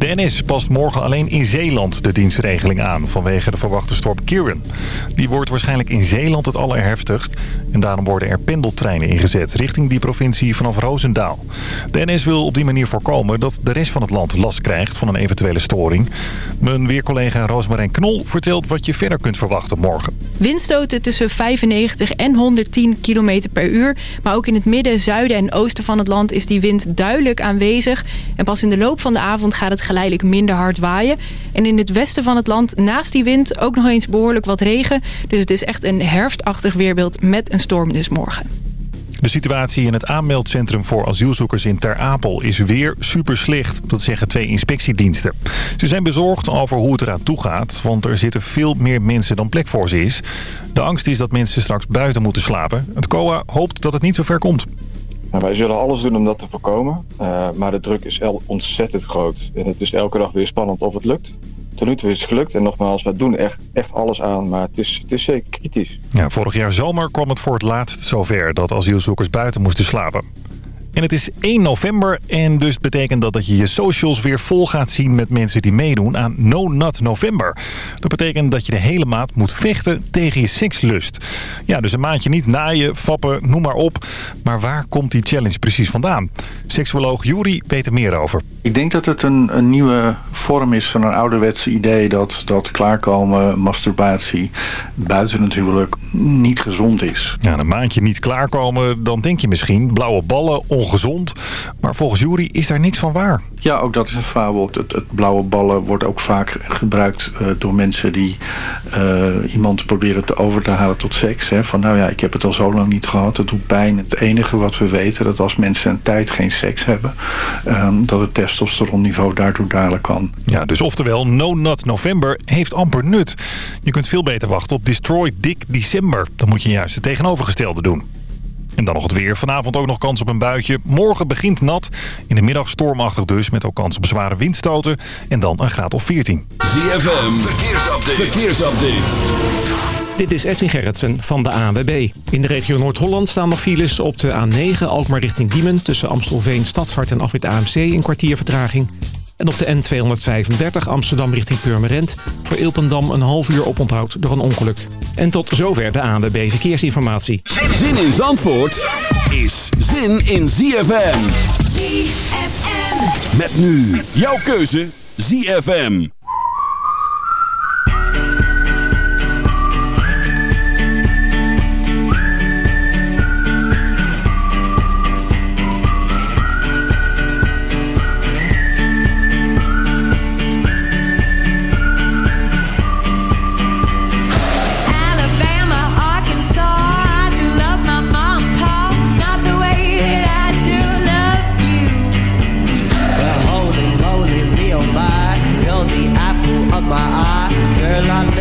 De NS past morgen alleen in Zeeland de dienstregeling aan vanwege de verwachte storm Kieran. Die wordt waarschijnlijk in Zeeland het allerheftigst en daarom worden er pendeltreinen ingezet richting die provincie vanaf Roosendaal. De NS wil op die manier voorkomen dat de rest van het land last krijgt van een eventuele storing. Mijn weercollega Roosmarijn Knol vertelt wat je verder kunt verwachten morgen. Windstoten tussen 95 en 110 km per uur. Maar ook in het midden, zuiden en oosten van het land is die wind duidelijk aanwezig. En pas in de loop van de avond gaat het geleidelijk minder hard waaien. En in het westen van het land naast die wind ook nog eens behoorlijk wat regen. Dus het is echt een herfstachtig weerbeeld met een storm dus morgen. De situatie in het aanmeldcentrum voor asielzoekers in Ter Apel is weer super slecht. Dat zeggen twee inspectiediensten. Ze zijn bezorgd over hoe het eraan toe gaat, want er zitten veel meer mensen dan plek voor ze is. De angst is dat mensen straks buiten moeten slapen. Het COA hoopt dat het niet zo ver komt. Nou, wij zullen alles doen om dat te voorkomen. Uh, maar de druk is ontzettend groot. En het is elke dag weer spannend of het lukt. Tot nu toe is het gelukt. En nogmaals, we doen echt, echt alles aan. Maar het is, het is zeker kritisch. Ja, vorig jaar zomer kwam het voor het laatst zover dat asielzoekers buiten moesten slapen. En het is 1 november en dus betekent dat dat je je socials weer vol gaat zien met mensen die meedoen aan No Nut November. Dat betekent dat je de hele maand moet vechten tegen je sekslust. Ja, dus een maandje niet naaien, fappen, noem maar op. Maar waar komt die challenge precies vandaan? Seksuoloog Juri weet er meer over. Ik denk dat het een, een nieuwe vorm is van een ouderwetse idee dat, dat klaarkomen, masturbatie, buiten natuurlijk niet gezond is. Ja, een maandje niet klaarkomen, dan denk je misschien blauwe ballen, ongezond. Maar volgens Jury is daar niks van waar. Ja, ook dat is een fabel. Het, het blauwe ballen wordt ook vaak gebruikt uh, door mensen die uh, iemand proberen te over te halen tot seks. Hè. Van nou ja, ik heb het al zo lang niet gehad, het doet pijn. Het enige wat we weten, dat als mensen een tijd geen seks hebben, um, dat het testosteronniveau daardoor dalen kan. Ja, dus oftewel, No Nut November heeft amper nut. Je kunt veel beter wachten op Destroy Dick December. Dan moet je juist het tegenovergestelde doen. En dan nog het weer. Vanavond ook nog kans op een buitje. Morgen begint nat. In de middag stormachtig dus. Met ook kans op zware windstoten. En dan een graad of 14. ZFM. Verkeersupdate. Verkeersupdate. Dit is Edwin Gerritsen van de ANWB. In de regio Noord-Holland staan nog files op de A9 Alkmaar richting Diemen... tussen Amstelveen, Stadshart en Afrit AMC een kwartier vertraging. En op de N235 Amsterdam richting Purmerend... voor Ilpendam een half uur oponthoud door een ongeluk. En tot zover de ANWB Verkeersinformatie. Zin in Zandvoort is zin in ZFM. ZFM. Met nu jouw keuze ZFM.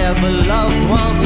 ever loved one.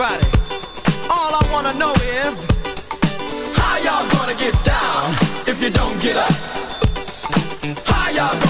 everybody. All I wanna know is how y'all gonna get down if you don't get up? How y'all